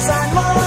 sign my